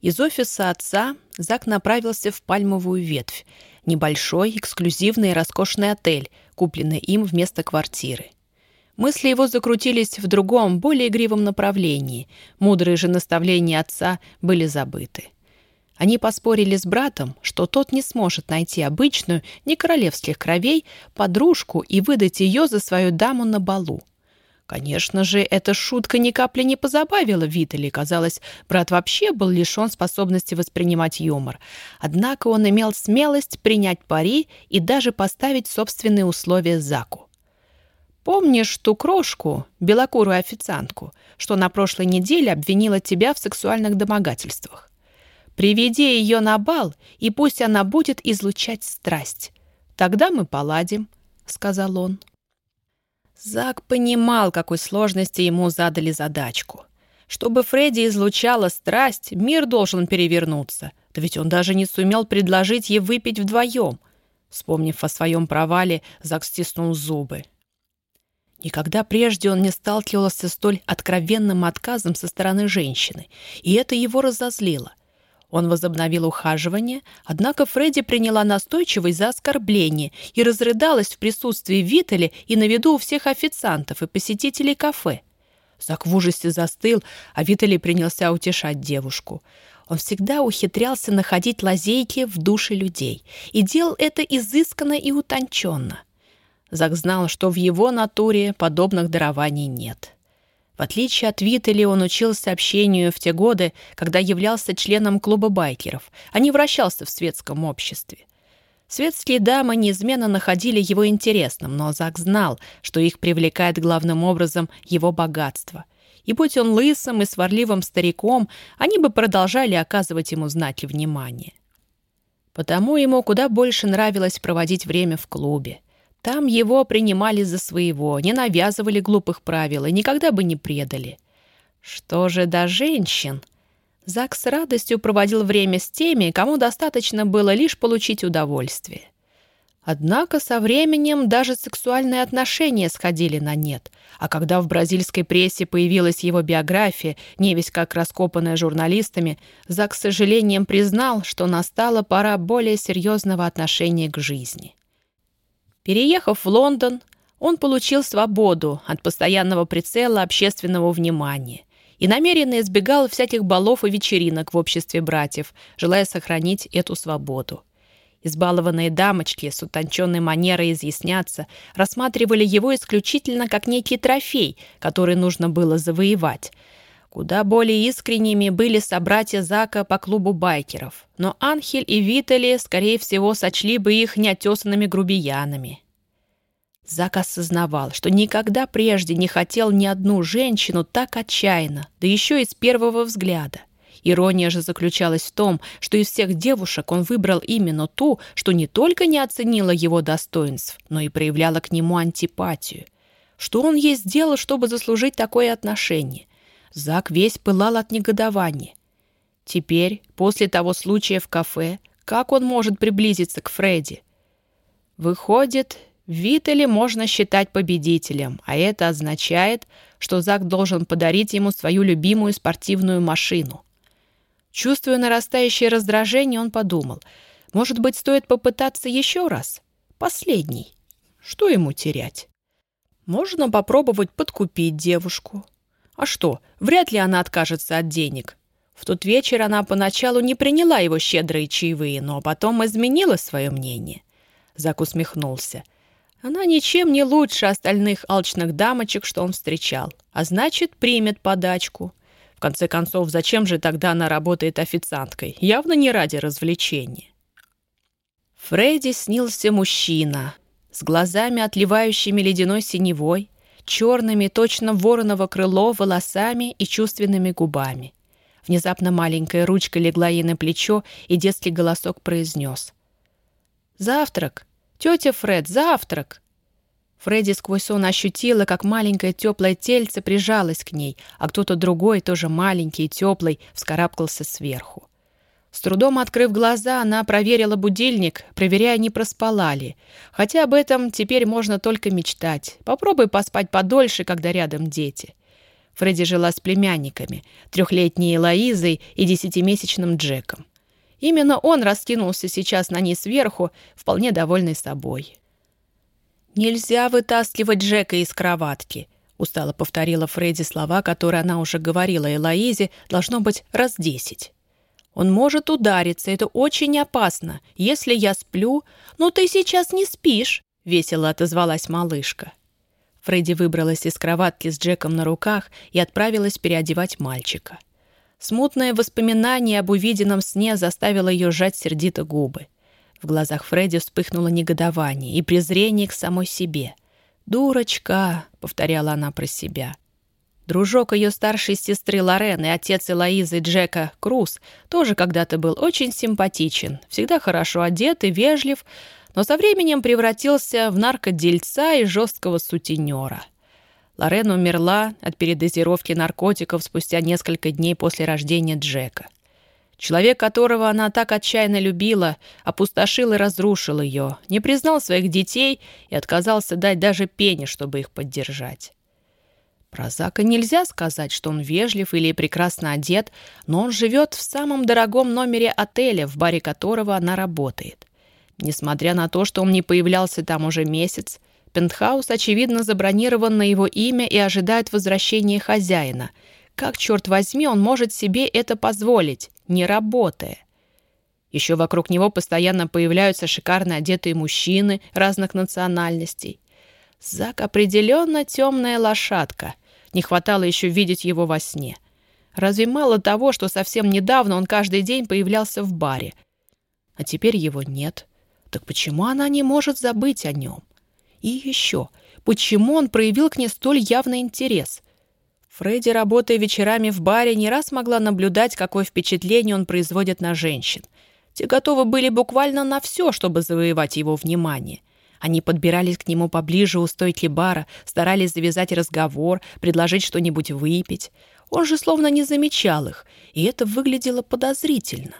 Из офиса отца Зак направился в Пальмовую ветвь, небольшой, эксклюзивный и роскошный отель, купленный им вместо квартиры. Мысли его закрутились в другом, более игривом направлении. Мудрые же наставления отца были забыты. Они поспорили с братом, что тот не сможет найти обычную, не королевских кровей, подружку и выдать ее за свою даму на балу. Конечно же, эта шутка ни капли не позабавила Витали. Казалось, брат вообще был лишен способности воспринимать юмор. Однако он имел смелость принять пари и даже поставить собственные условия Заку. «Помнишь ту крошку, белокурую официантку, что на прошлой неделе обвинила тебя в сексуальных домогательствах? Приведи ее на бал, и пусть она будет излучать страсть. Тогда мы поладим», — сказал он. Зак понимал, какой сложности ему задали задачку. Чтобы Фредди излучала страсть, мир должен перевернуться. Да ведь он даже не сумел предложить ей выпить вдвоем. Вспомнив о своем провале, Зак стиснул зубы. Никогда прежде он не сталкивался с столь откровенным отказом со стороны женщины, и это его разозлило — он возобновил ухаживание, однако Фредди приняла настойчивость за оскорбление и разрыдалась в присутствии Витали и на виду у всех официантов и посетителей кафе. Зак в ужасе застыл, а Витали принялся утешать девушку. Он всегда ухитрялся находить лазейки в душе людей и делал это изысканно и утонченно. Зак знал, что в его натуре подобных дарований нет. В отличие от Витали, он учился общению в те годы, когда являлся членом клуба байкеров, а не вращался в светском обществе. Светские дамы неизменно находили его интересным, но Зак знал, что их привлекает главным образом его богатство. И будь он лысым и сварливым стариком, они бы продолжали оказывать ему знаки внимания. Потому ему куда больше нравилось проводить время в клубе. Там его принимали за своего, не навязывали глупых правил и никогда бы не предали. Что же до женщин? Зак с радостью проводил время с теми, кому достаточно было лишь получить удовольствие. Однако со временем даже сексуальные отношения сходили на нет, а когда в бразильской прессе появилась его биография, не весь как раскопанная журналистами, Зак с сожалением признал, что настала пора более серьезного отношения к жизни. Переехав в Лондон, он получил свободу от постоянного прицела общественного внимания и намеренно избегал всяких балов и вечеринок в обществе братьев, желая сохранить эту свободу. Избалованные дамочки с утонченной манерой изъясняться рассматривали его исключительно как некий трофей, который нужно было завоевать. Куда более искренними были собратья Зака по клубу байкеров, но Анхель и Витали, скорее всего, сочли бы их неотесанными грубиянами. Зак осознавал, что никогда прежде не хотел ни одну женщину так отчаянно, да еще и с первого взгляда. Ирония же заключалась в том, что из всех девушек он выбрал именно ту, что не только не оценила его достоинств, но и проявляла к нему антипатию. Что он ей сделал, чтобы заслужить такое отношение? Зак весь пылал от негодования. Теперь, после того случая в кафе, как он может приблизиться к Фредди? Выходит, Виттеля можно считать победителем, а это означает, что Зак должен подарить ему свою любимую спортивную машину. Чувствуя нарастающее раздражение, он подумал, может быть, стоит попытаться еще раз? Последний. Что ему терять? Можно попробовать подкупить девушку. А что, вряд ли она откажется от денег. В тот вечер она поначалу не приняла его щедрые чаевые, но потом изменила свое мнение. Зак усмехнулся. Она ничем не лучше остальных алчных дамочек, что он встречал, а значит, примет подачку. В конце концов, зачем же тогда она работает официанткой? Явно не ради развлечения. Фредди снился мужчина с глазами, отливающими ледяной синевой, черными, точно вороново крыло, волосами и чувственными губами. Внезапно маленькая ручка легла ей на плечо, и детский голосок произнес. «Завтрак! Тетя Фред, завтрак!» Фредди сквозь сон ощутила, как маленькое теплое тельце прижалось к ней, а кто-то другой, тоже маленький и теплый, вскарабкался сверху. С трудом открыв глаза, она проверила будильник, проверяя, не проспала ли. Хотя об этом теперь можно только мечтать. Попробуй поспать подольше, когда рядом дети. Фредди жила с племянниками, трехлетней Элоизой и десятимесячным Джеком. Именно он раскинулся сейчас на ней сверху, вполне довольный собой. «Нельзя вытаскивать Джека из кроватки», — устало повторила Фредди слова, которые она уже говорила Элоизе, должно быть, раз десять. «Он может удариться, это очень опасно. Если я сплю...» «Ну ты сейчас не спишь», — весело отозвалась малышка. Фредди выбралась из кроватки с Джеком на руках и отправилась переодевать мальчика. Смутное воспоминание об увиденном сне заставило ее сжать сердито губы. В глазах Фредди вспыхнуло негодование и презрение к самой себе. «Дурочка!» — повторяла она про себя. Дружок ее старшей сестры Лорен и отец Элоизы Джека Круз тоже когда-то был очень симпатичен, всегда хорошо одет и вежлив, но со временем превратился в наркодельца и жесткого сутенера. Лорен умерла от передозировки наркотиков спустя несколько дней после рождения Джека. Человек, которого она так отчаянно любила, опустошил и разрушил ее, не признал своих детей и отказался дать даже пени, чтобы их поддержать. Про Зака нельзя сказать, что он вежлив или прекрасно одет, но он живет в самом дорогом номере отеля, в баре которого она работает. Несмотря на то, что он не появлялся там уже месяц, пентхаус, очевидно, забронирован на его имя и ожидает возвращения хозяина. Как, черт возьми, он может себе это позволить, не работая? Еще вокруг него постоянно появляются шикарно одетые мужчины разных национальностей. Зак определенно темная лошадка. Не хватало еще видеть его во сне. Разве мало того, что совсем недавно он каждый день появлялся в баре? А теперь его нет. — так почему она не может забыть о нем? И еще, почему он проявил к ней столь явный интерес? Фредди, работая вечерами в баре, не раз могла наблюдать, какое впечатление он производит на женщин. Те готовы были буквально на все, чтобы завоевать его внимание. Они подбирались к нему поближе у стойки бара, старались завязать разговор, предложить что-нибудь выпить. Он же словно не замечал их, и это выглядело подозрительно.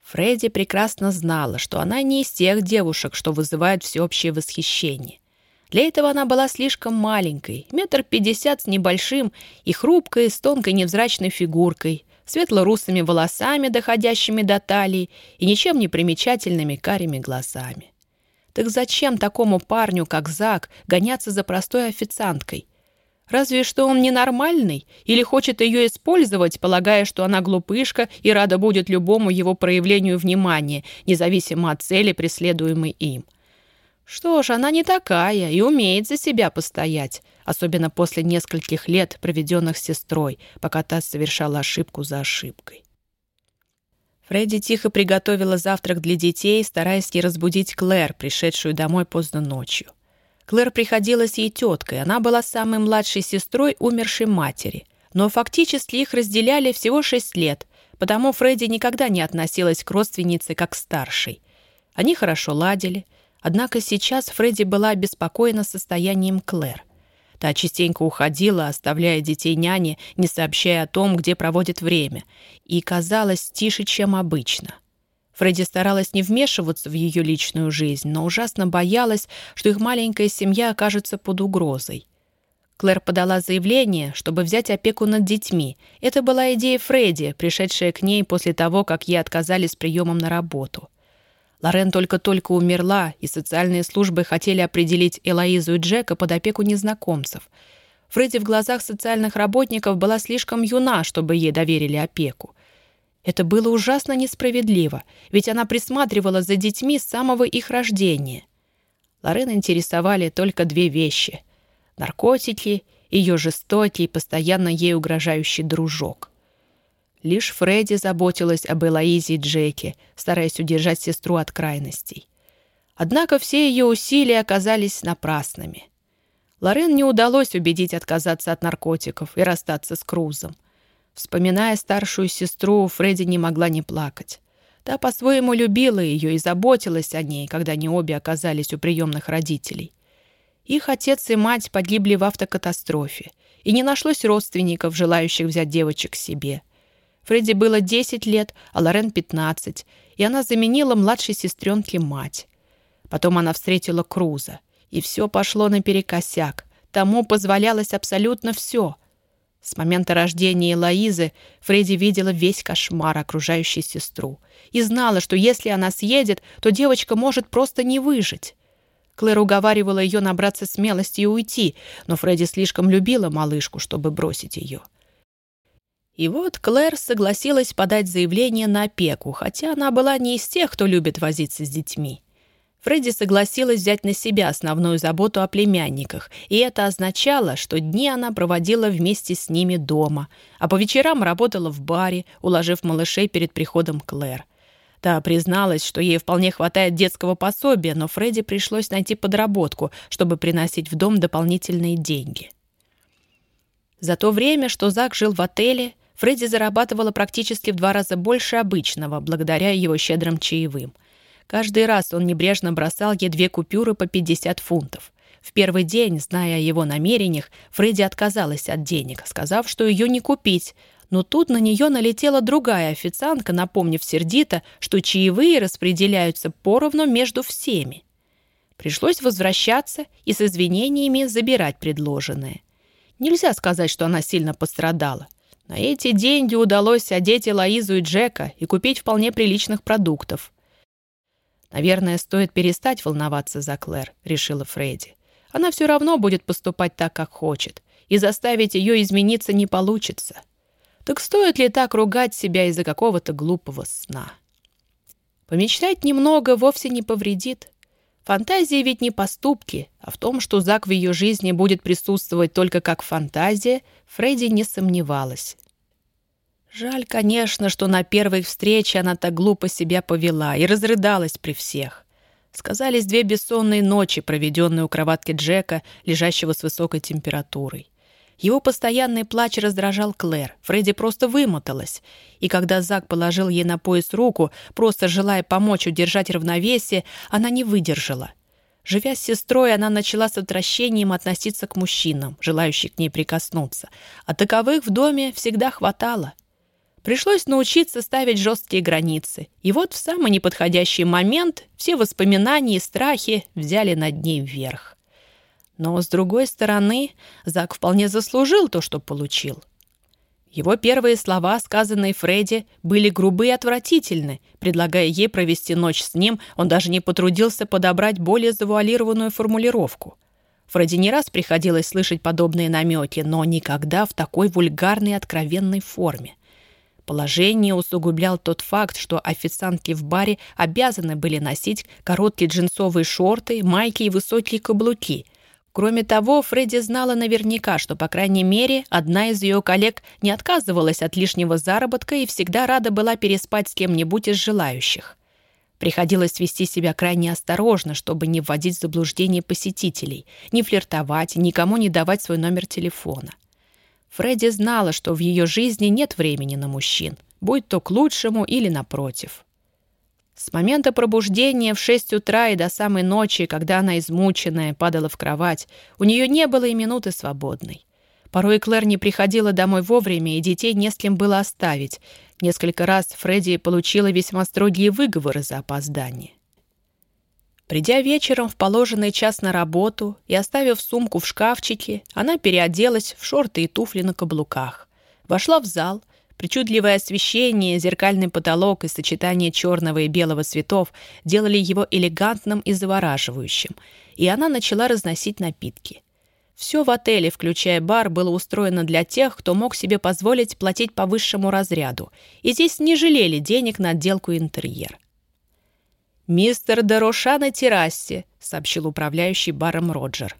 Фредди прекрасно знала, что она не из тех девушек, что вызывают всеобщее восхищение. Для этого она была слишком маленькой, метр пятьдесят с небольшим, и хрупкой, с тонкой невзрачной фигуркой, светло-русыми волосами, доходящими до талии, и ничем не примечательными карими глазами. Так зачем такому парню, как Зак, гоняться за простой официанткой – Разве что он ненормальный или хочет ее использовать, полагая, что она глупышка и рада будет любому его проявлению внимания, независимо от цели, преследуемой им. Что ж, она не такая и умеет за себя постоять, особенно после нескольких лет, проведенных с сестрой, пока та совершала ошибку за ошибкой. Фредди тихо приготовила завтрак для детей, стараясь не разбудить Клэр, пришедшую домой поздно ночью. Клэр приходилась ей теткой, она была самой младшей сестрой умершей матери. Но фактически их разделяли всего шесть лет, потому Фредди никогда не относилась к родственнице как к старшей. Они хорошо ладили, однако сейчас Фредди была обеспокоена состоянием Клэр. Та частенько уходила, оставляя детей няне, не сообщая о том, где проводит время, и казалась тише, чем обычно — Фредди старалась не вмешиваться в ее личную жизнь, но ужасно боялась, что их маленькая семья окажется под угрозой. Клэр подала заявление, чтобы взять опеку над детьми. Это была идея Фредди, пришедшая к ней после того, как ей отказали с приемом на работу. Лорен только-только умерла, и социальные службы хотели определить Элоизу и Джека под опеку незнакомцев. Фредди в глазах социальных работников была слишком юна, чтобы ей доверили опеку. Это было ужасно несправедливо, ведь она присматривала за детьми с самого их рождения. Лорен интересовали только две вещи — наркотики, ее жестокий, постоянно ей угрожающий дружок. Лишь Фредди заботилась об Элоизе и Джеке, стараясь удержать сестру от крайностей. Однако все ее усилия оказались напрасными. Лорен не удалось убедить отказаться от наркотиков и расстаться с Крузом — Вспоминая старшую сестру, Фредди не могла не плакать. Та по-своему любила ее и заботилась о ней, когда они обе оказались у приемных родителей. Их отец и мать погибли в автокатастрофе, и не нашлось родственников, желающих взять девочек себе. Фредди было 10 лет, а Лорен — 15, и она заменила младшей сестренке мать. Потом она встретила Круза, и все пошло наперекосяк. тому позволялось абсолютно все. С момента рождения Лоизы Фредди видела весь кошмар, окружающий сестру, и знала, что если она съедет, то девочка может просто не выжить. Клэр уговаривала ее набраться смелости и уйти, но Фредди слишком любила малышку, чтобы бросить ее. И вот Клэр согласилась подать заявление на опеку, хотя она была не из тех, кто любит возиться с детьми. Фредди согласилась взять на себя основную заботу о племянниках, и это означало, что дни она проводила вместе с ними дома, а по вечерам работала в баре, уложив малышей перед приходом Клэр. Та призналась, что ей вполне хватает детского пособия, но Фредди пришлось найти подработку, чтобы приносить в дом дополнительные деньги. За то время, что Зак жил в отеле, Фредди зарабатывала практически в два раза больше обычного, благодаря его щедрым чаевым. Каждый раз он небрежно бросал ей две купюры по 50 фунтов. В первый день, зная о его намерениях, Фредди отказалась от денег, сказав, что ее не купить, но тут на нее налетела другая официантка, напомнив сердито, что чаевые распределяются поровну между всеми. Пришлось возвращаться и с извинениями забирать предложенное. Нельзя сказать, что она сильно пострадала. На эти деньги удалось одеть Элоизу и Джека и купить вполне приличных продуктов. «Наверное, стоит перестать волноваться за Клэр», — решила Фредди. «Она все равно будет поступать так, как хочет, и заставить ее измениться не получится». Так стоит ли так ругать себя из-за какого-то глупого сна? Помечтать немного вовсе не повредит. Фантазии ведь не поступки, а в том, что Зак в ее жизни будет присутствовать только как фантазия, Фредди не сомневалась. Жаль, конечно, что на первой встрече она так глупо себя повела и разрыдалась при всех. Сказались две бессонные ночи, проведенные у кроватки Джека, лежащего с высокой температурой. Его постоянный плач раздражал Клэр. Фредди просто вымоталась. И когда Зак положил ей на пояс руку, просто желая помочь удержать равновесие, она не выдержала. Живя с сестрой, она начала с отвращением относиться к мужчинам, желающим к ней прикоснуться. А таковых в доме всегда хватало. Пришлось научиться ставить жесткие границы. И вот в самый неподходящий момент все воспоминания и страхи взяли над ней вверх. Но, с другой стороны, Зак вполне заслужил то, что получил. Его первые слова, сказанные Фредди, были грубы и отвратительны. Предлагая ей провести ночь с ним, он даже не потрудился подобрать более завуалированную формулировку. Фредди не раз приходилось слышать подобные намеки, но никогда в такой вульгарной откровенной форме. Положение усугублял тот факт, что официантки в баре обязаны были носить короткие джинсовые шорты, майки и высокие каблуки – Кроме того, Фредди знала наверняка, что, по крайней мере, одна из ее коллег не отказывалась от лишнего заработка и всегда рада была переспать с кем-нибудь из желающих. Приходилось вести себя крайне осторожно, чтобы не вводить в заблуждение посетителей, не флиртовать, никому не давать свой номер телефона. Фредди знала, что в ее жизни нет времени на мужчин, будь то к лучшему или напротив. С момента пробуждения в шесть утра и до самой ночи, когда она измученная падала в кровать, у нее не было и минуты свободной. Порой Клэр не приходила домой вовремя, и детей не с кем было оставить. Несколько раз Фредди получила весьма строгие выговоры за опоздание. Придя вечером в положенный час на работу и оставив сумку в шкафчике, она переоделась в шорты и туфли на каблуках. Вошла в зал, Причудливое освещение, зеркальный потолок и сочетание черного и белого цветов делали его элегантным и завораживающим, и она начала разносить напитки. Все в отеле, включая бар, было устроено для тех, кто мог себе позволить платить по высшему разряду, и здесь не жалели денег на отделку интерьер. «Мистер Дороша на террасе», — сообщил управляющий баром Роджер.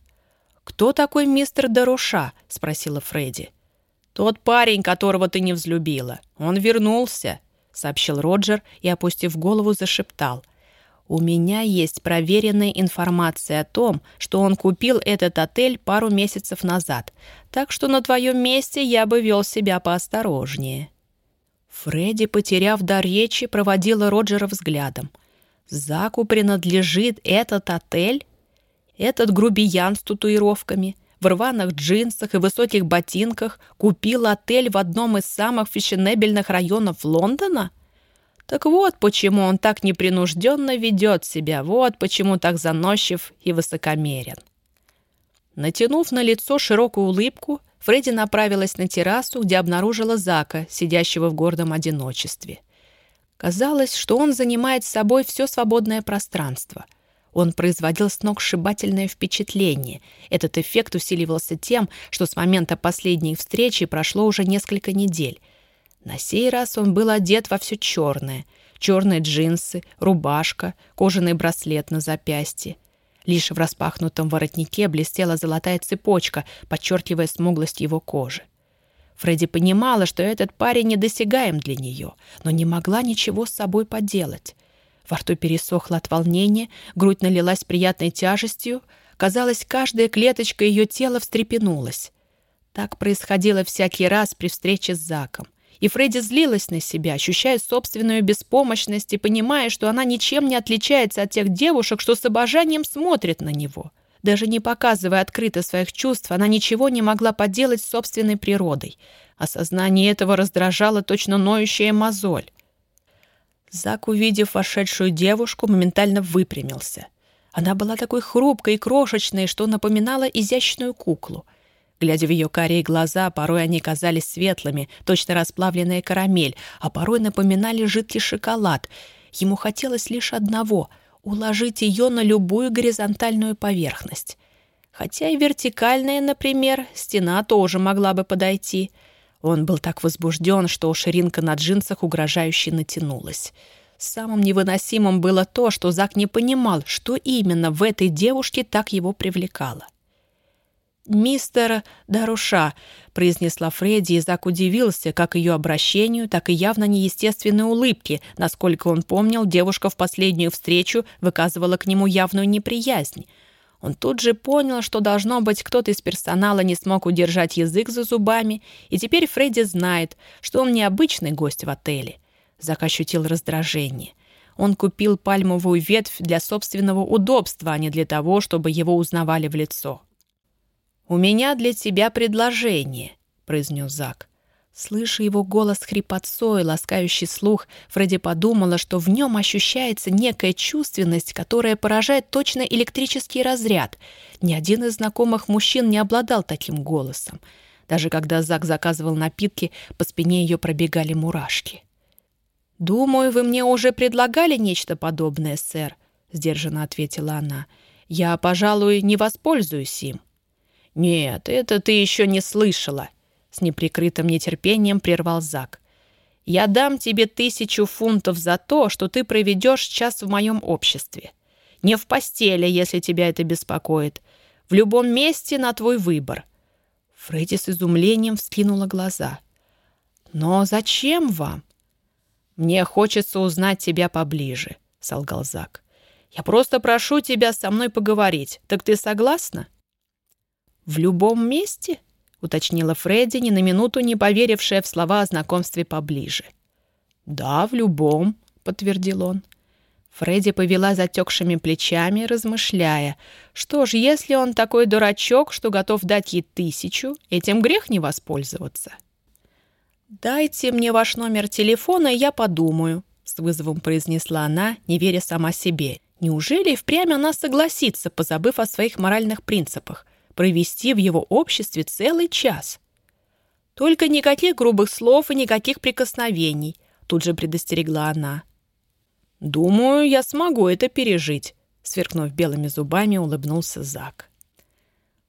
«Кто такой мистер Дороша?» — спросила Фредди. «Тот парень, которого ты не взлюбила. Он вернулся», — сообщил Роджер и, опустив голову, зашептал. «У меня есть проверенная информация о том, что он купил этот отель пару месяцев назад, так что на твоем месте я бы вел себя поосторожнее». Фредди, потеряв дар речи, проводила Роджера взглядом. «Заку принадлежит этот отель? Этот грубиян с татуировками?» В рваных джинсах и высоких ботинках купил отель в одном из самых фешенебельных районов Лондона? Так вот почему он так непринужденно ведет себя, вот почему так заносчив и высокомерен. Натянув на лицо широкую улыбку, Фредди направилась на террасу, где обнаружила Зака, сидящего в гордом одиночестве. Казалось, что он занимает собой все свободное пространство. Он производил сногсшибательное впечатление. Этот эффект усиливался тем, что с момента последней встречи прошло уже несколько недель. На сей раз он был одет во все черное. Черные джинсы, рубашка, кожаный браслет на запястье. Лишь в распахнутом воротнике блестела золотая цепочка, подчеркивая смуглость его кожи. Фредди понимала, что этот парень недосягаем для нее, но не могла ничего с собой поделать. Во рту пересохло от волнения, грудь налилась приятной тяжестью. Казалось, каждая клеточка ее тела встрепенулась. Так происходило всякий раз при встрече с Заком. И Фредди злилась на себя, ощущая собственную беспомощность и понимая, что она ничем не отличается от тех девушек, что с обожанием смотрят на него. Даже не показывая открыто своих чувств, она ничего не могла поделать с собственной природой. Осознание этого раздражало точно ноющая мозоль. Зак, увидев вошедшую девушку, моментально выпрямился. Она была такой хрупкой и крошечной, что напоминала изящную куклу. Глядя в ее карие глаза, порой они казались светлыми, точно расплавленная карамель, а порой напоминали жидкий шоколад. Ему хотелось лишь одного — уложить ее на любую горизонтальную поверхность. Хотя и вертикальная, например, стена тоже могла бы подойти. Он был так возбужден, что ширинка на джинсах угрожающе натянулась. Самым невыносимым было то, что Зак не понимал, что именно в этой девушке так его привлекало. «Мистер Даруша», — произнесла Фредди, и Зак удивился как ее обращению, так и явно неестественной улыбке. Насколько он помнил, девушка в последнюю встречу выказывала к нему явную неприязнь. Он тут же понял, что, должно быть, кто-то из персонала не смог удержать язык за зубами, и теперь Фредди знает, что он необычный гость в отеле. Зак ощутил раздражение. Он купил пальмовую ветвь для собственного удобства, а не для того, чтобы его узнавали в лицо. «У меня для тебя предложение», — произнес Зак. Слыша его голос хрипотцой, ласкающий слух, Фредди подумала, что в нем ощущается некая чувственность, которая поражает точно электрический разряд. Ни один из знакомых мужчин не обладал таким голосом. Даже когда Зак заказывал напитки, по спине ее пробегали мурашки. «Думаю, вы мне уже предлагали нечто подобное, сэр», — сдержанно ответила она. «Я, пожалуй, не воспользуюсь им». «Нет, это ты еще не слышала», — с неприкрытым нетерпением прервал Зак. «Я дам тебе тысячу фунтов за то, что ты проведешь час в моем обществе. Не в постели, если тебя это беспокоит. В любом месте на твой выбор». Фредди с изумлением вскинула глаза. «Но зачем вам?» «Мне хочется узнать тебя поближе», — солгал Зак. «Я просто прошу тебя со мной поговорить. Так ты согласна?» «В любом месте?» — уточнила Фредди, ни на минуту не поверившая в слова о знакомстве поближе. «Да, в любом», — подтвердил он. Фредди повела затекшими плечами, размышляя. Что ж, если он такой дурачок, что готов дать ей тысячу, этим грех не воспользоваться. «Дайте мне ваш номер телефона, и я подумаю», — с вызовом произнесла она, не веря сама себе. Неужели впрямь она согласится, позабыв о своих моральных принципах? Провести в его обществе целый час. Только никаких грубых слов и никаких прикосновений, тут же предостерегла она. «Думаю, я смогу это пережить», — сверкнув белыми зубами, улыбнулся Зак.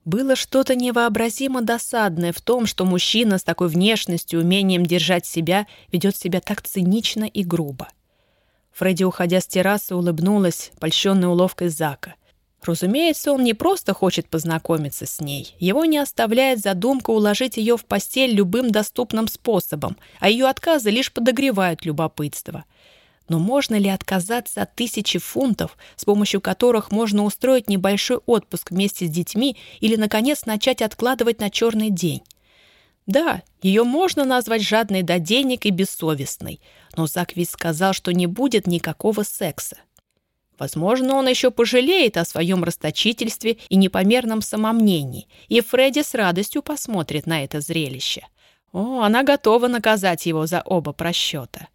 Было что-то невообразимо досадное в том, что мужчина с такой внешностью и умением держать себя ведет себя так цинично и грубо. Фредди, уходя с террасы, улыбнулась, польщенной уловкой Зака. Разумеется, он не просто хочет познакомиться с ней. Его не оставляет задумка уложить ее в постель любым доступным способом, а ее отказы лишь подогревают любопытство. Но можно ли отказаться от тысячи фунтов, с помощью которых можно устроить небольшой отпуск вместе с детьми или, наконец, начать откладывать на черный день? Да, ее можно назвать жадной до денег и бессовестной, но Зак ведь сказал, что не будет никакого секса. Возможно, он еще пожалеет о своем расточительстве и непомерном самомнении, и Фредди с радостью посмотрит на это зрелище. О, она готова наказать его за оба просчета.